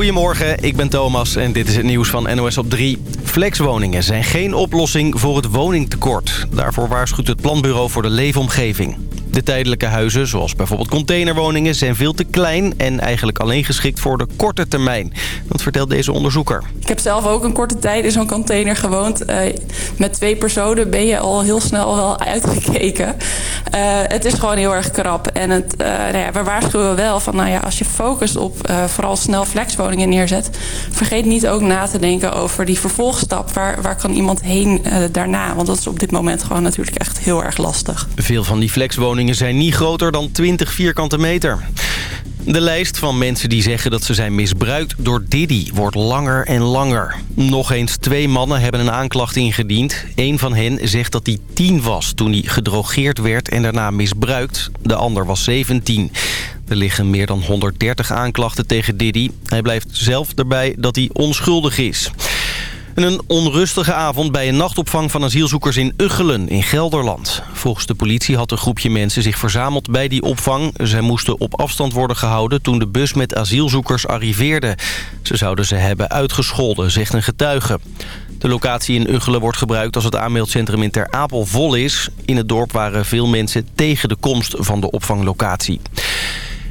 Goedemorgen, ik ben Thomas en dit is het nieuws van NOS op 3. Flexwoningen zijn geen oplossing voor het woningtekort. Daarvoor waarschuwt het Planbureau voor de Leefomgeving. De tijdelijke huizen, zoals bijvoorbeeld containerwoningen, zijn veel te klein... en eigenlijk alleen geschikt voor de korte termijn. Dat vertelt deze onderzoeker. Ik heb zelf ook een korte tijd in zo'n container gewoond. Uh, met twee personen ben je al heel snel wel uitgekeken. Uh, het is gewoon heel erg krap. En het, uh, nou ja, we waarschuwen wel van, nou ja, als je focust op vooral snel flexwoningen neerzet... vergeet niet ook na te denken over die vervolgstap. Waar, waar kan iemand heen daarna? Want dat is op dit moment gewoon natuurlijk echt heel erg lastig. Veel van die flexwoningen zijn niet groter dan 20 vierkante meter. De lijst van mensen die zeggen dat ze zijn misbruikt door Diddy wordt langer en langer. Nog eens twee mannen hebben een aanklacht ingediend. Eén van hen zegt dat hij 10 was toen hij gedrogeerd werd en daarna misbruikt. De ander was 17. Er liggen meer dan 130 aanklachten tegen Diddy. Hij blijft zelf erbij dat hij onschuldig is. Een onrustige avond bij een nachtopvang van asielzoekers in Uggelen in Gelderland. Volgens de politie had een groepje mensen zich verzameld bij die opvang. Zij moesten op afstand worden gehouden toen de bus met asielzoekers arriveerde. Ze zouden ze hebben uitgescholden, zegt een getuige. De locatie in Uggelen wordt gebruikt als het aanmeldcentrum in Ter Apel vol is. In het dorp waren veel mensen tegen de komst van de opvanglocatie.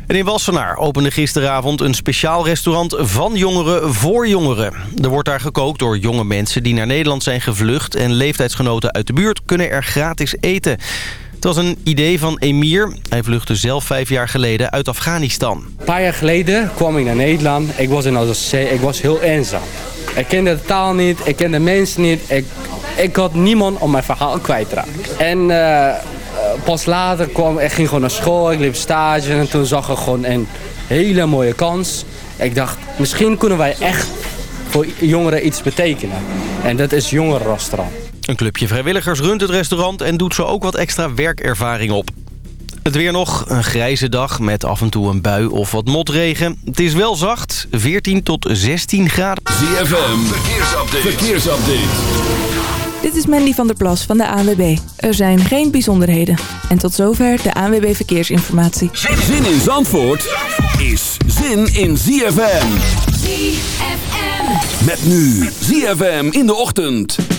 En in Wassenaar opende gisteravond een speciaal restaurant van jongeren voor jongeren. Er wordt daar gekookt door jonge mensen die naar Nederland zijn gevlucht... en leeftijdsgenoten uit de buurt kunnen er gratis eten. Het was een idee van Emir. Hij vluchtte zelf vijf jaar geleden uit Afghanistan. Een paar jaar geleden kwam ik naar Nederland. Ik was in. Ik was heel eenzaam. Ik kende de taal niet. Ik kende mensen niet. Ik, ik had niemand om mijn verhaal kwijt te raken. En... Uh, pas later kwam ik ging gewoon naar school, ik liep stage en toen zag ik gewoon een hele mooie kans. Ik dacht, misschien kunnen wij echt voor jongeren iets betekenen. En dat is jongerenrestaurant. Een clubje vrijwilligers runt het restaurant en doet zo ook wat extra werkervaring op. Het weer nog, een grijze dag met af en toe een bui of wat motregen. Het is wel zacht, 14 tot 16 graden. ZFM, verkeersupdate. verkeersupdate. Dit is Mandy van der Plas van de ANWB. Er zijn geen bijzonderheden. En tot zover de ANWB Verkeersinformatie. Zin in Zandvoort is zin in ZFM. ZFM. Met nu ZFM in de ochtend.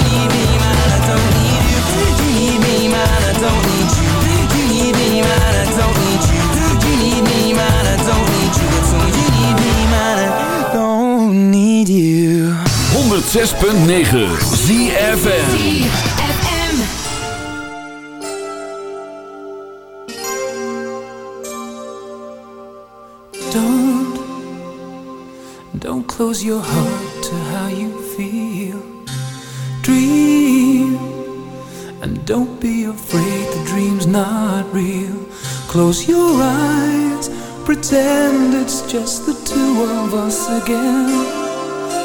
106.9 ZFM Don't, don't close your heart to how you feel. Dream, and don't be afraid the dream's not real. Close your eyes, pretend it's just the two of us again.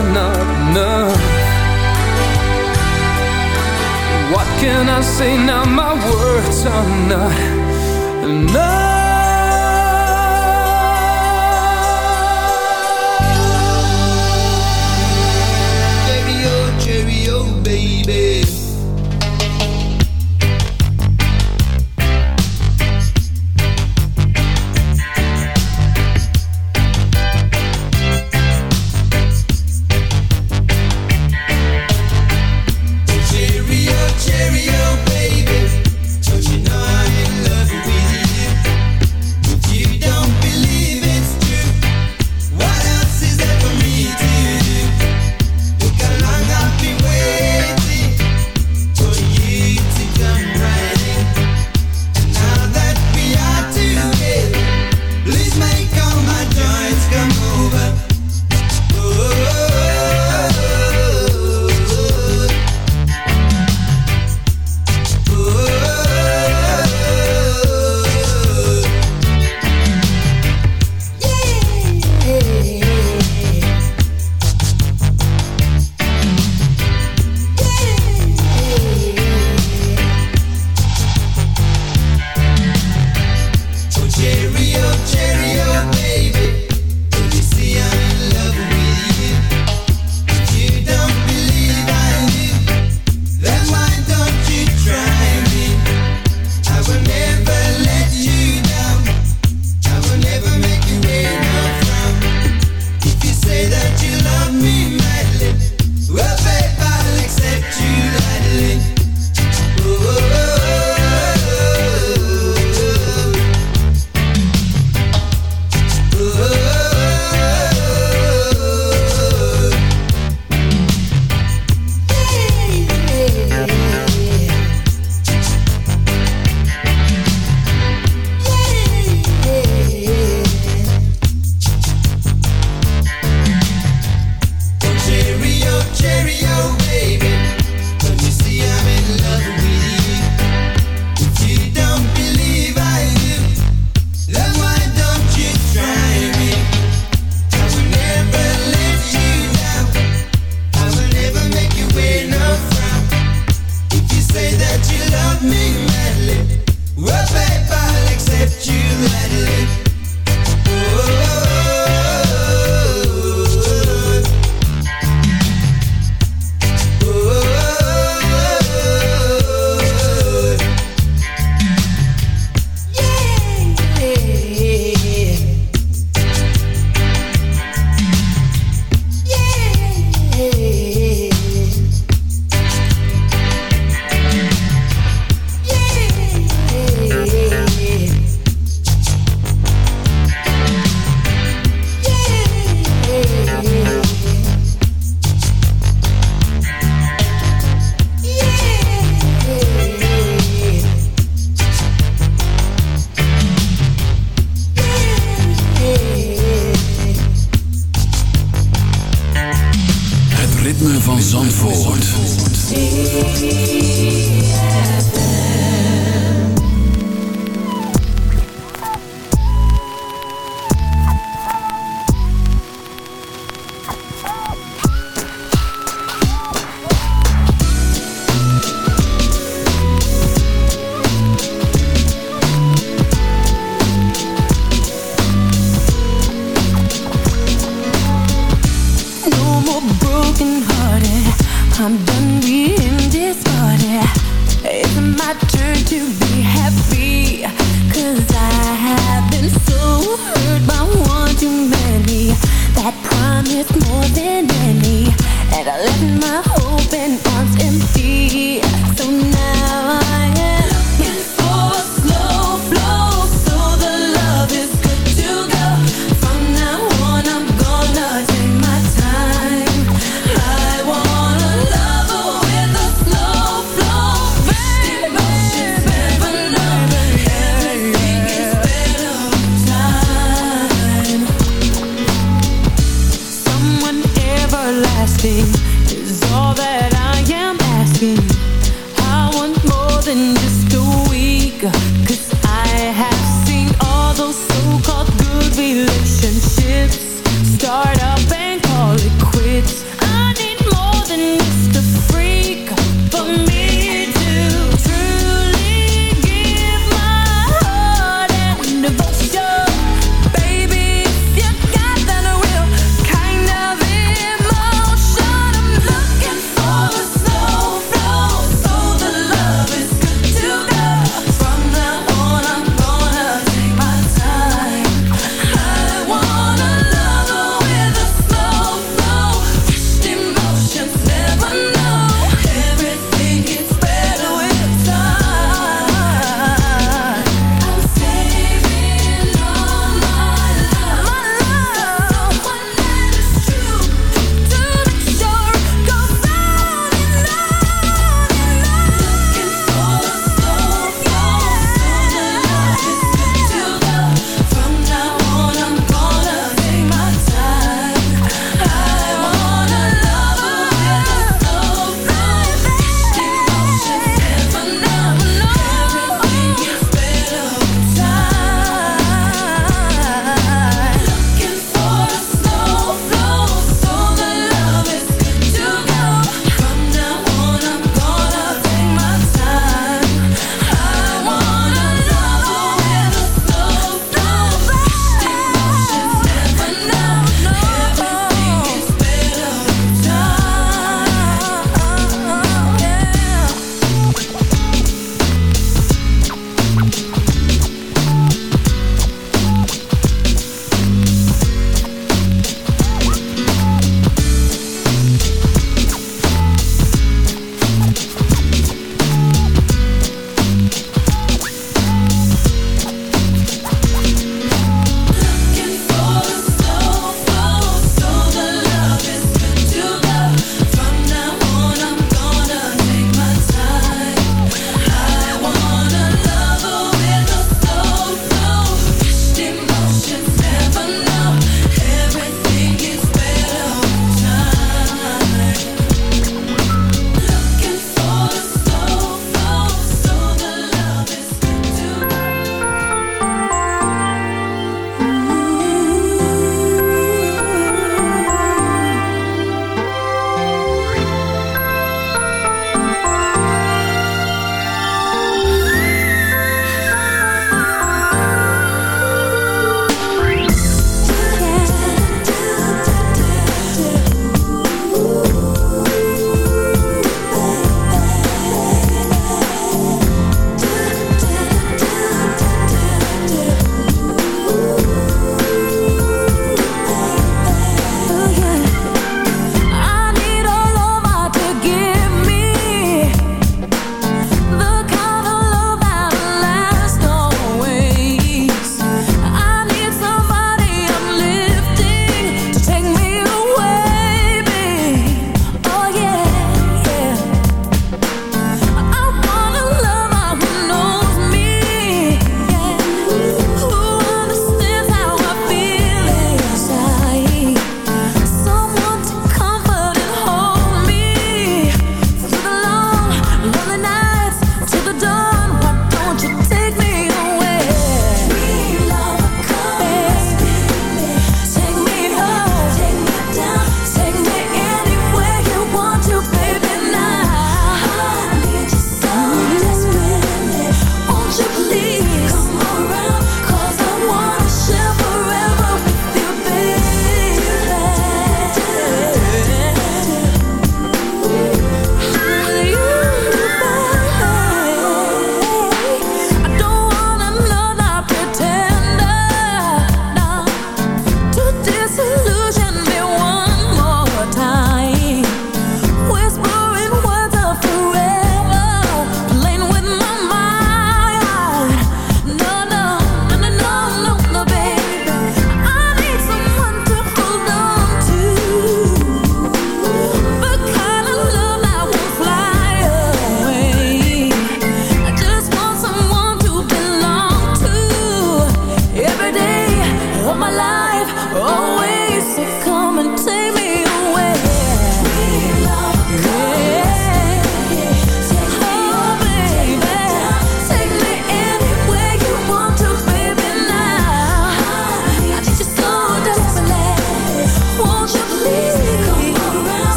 not enough? What can I say now? My words are not enough.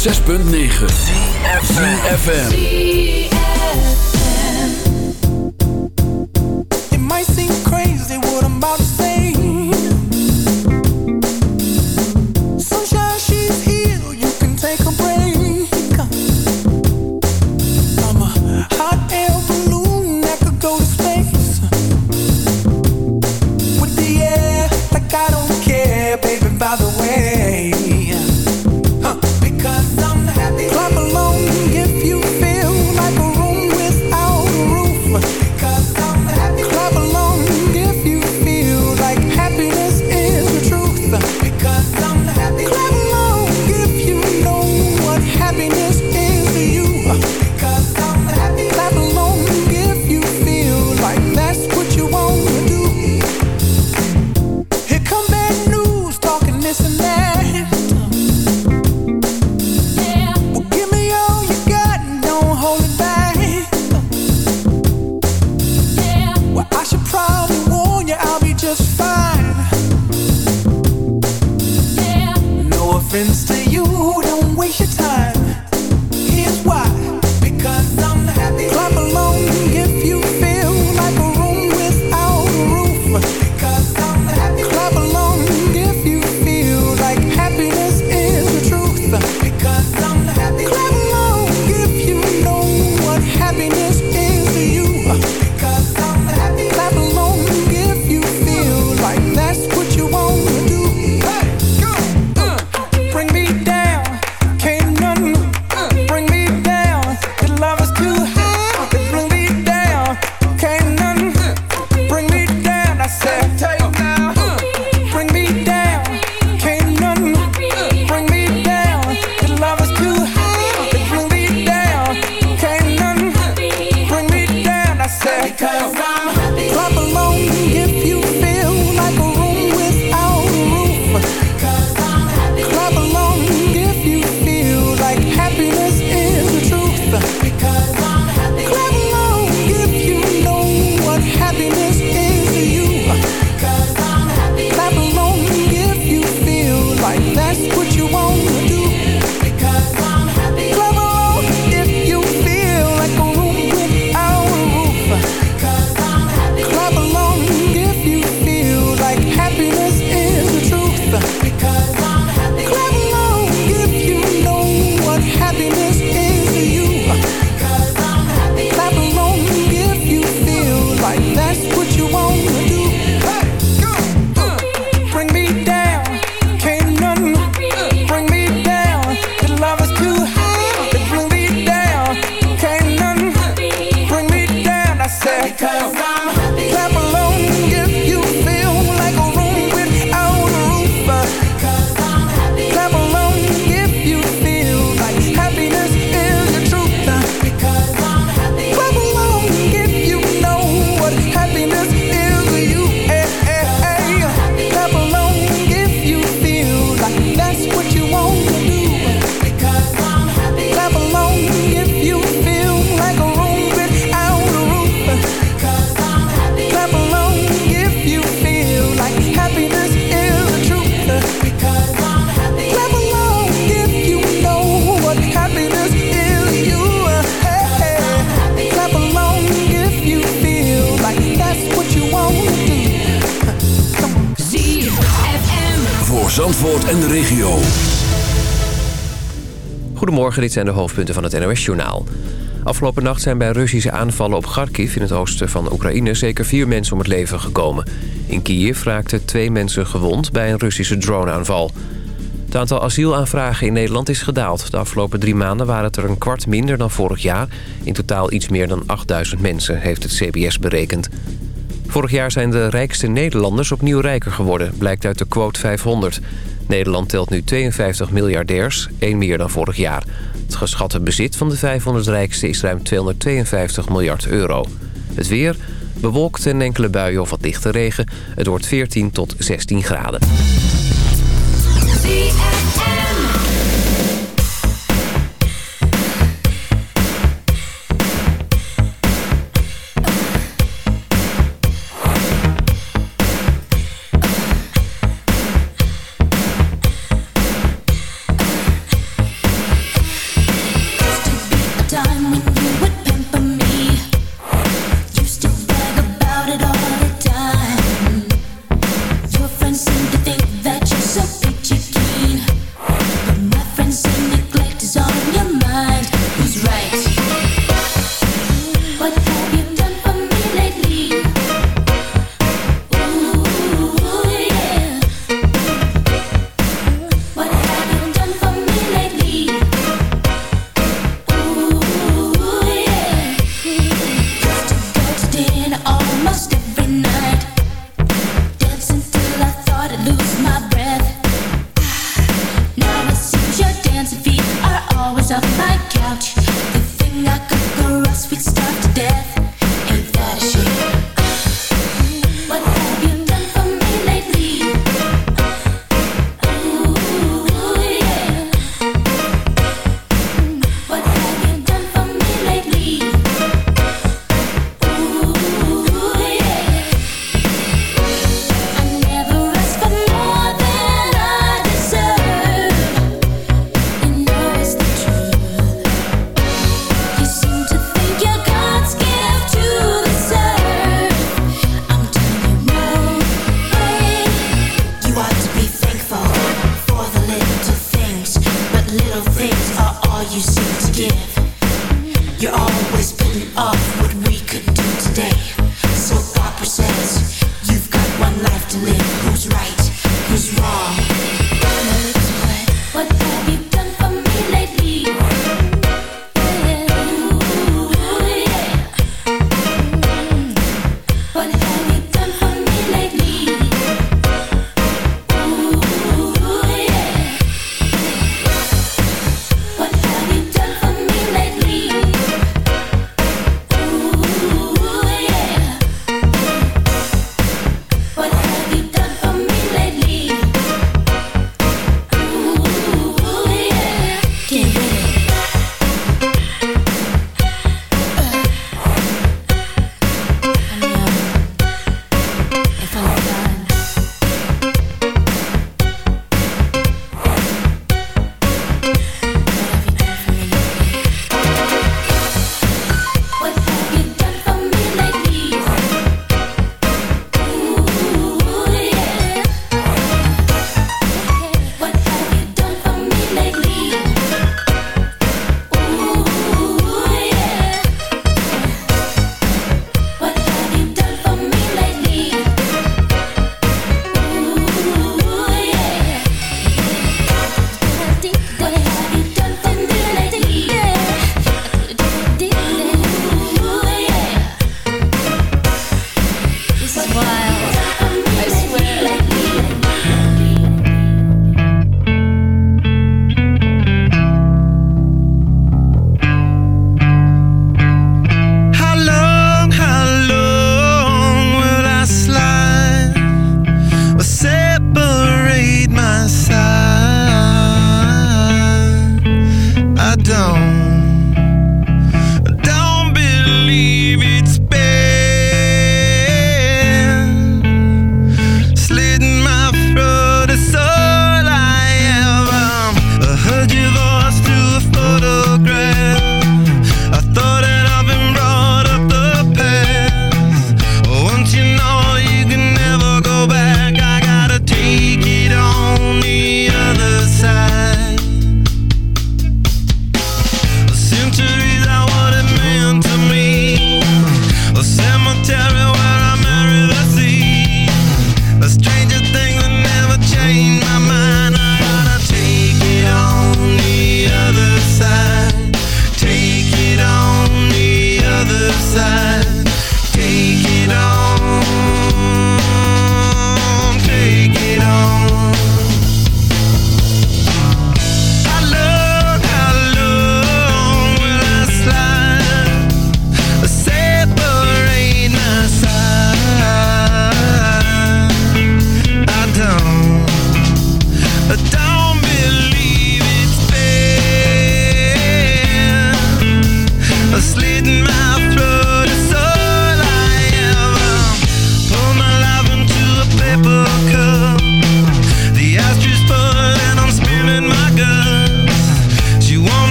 106.9 ZFM It might seem crazy what I'm about to say. En de regio. Goedemorgen, dit zijn de hoofdpunten van het NOS-journaal. Afgelopen nacht zijn bij Russische aanvallen op Kharkiv in het oosten van Oekraïne... zeker vier mensen om het leven gekomen. In Kiev raakten twee mensen gewond bij een Russische droneaanval. Het aantal asielaanvragen in Nederland is gedaald. De afgelopen drie maanden waren het er een kwart minder dan vorig jaar. In totaal iets meer dan 8000 mensen, heeft het CBS berekend. Vorig jaar zijn de rijkste Nederlanders opnieuw rijker geworden, blijkt uit de quote 500. Nederland telt nu 52 miljardairs, één meer dan vorig jaar. Het geschatte bezit van de 500 rijkste is ruim 252 miljard euro. Het weer, bewolkt en enkele buien of wat lichte regen. Het wordt 14 tot 16 graden.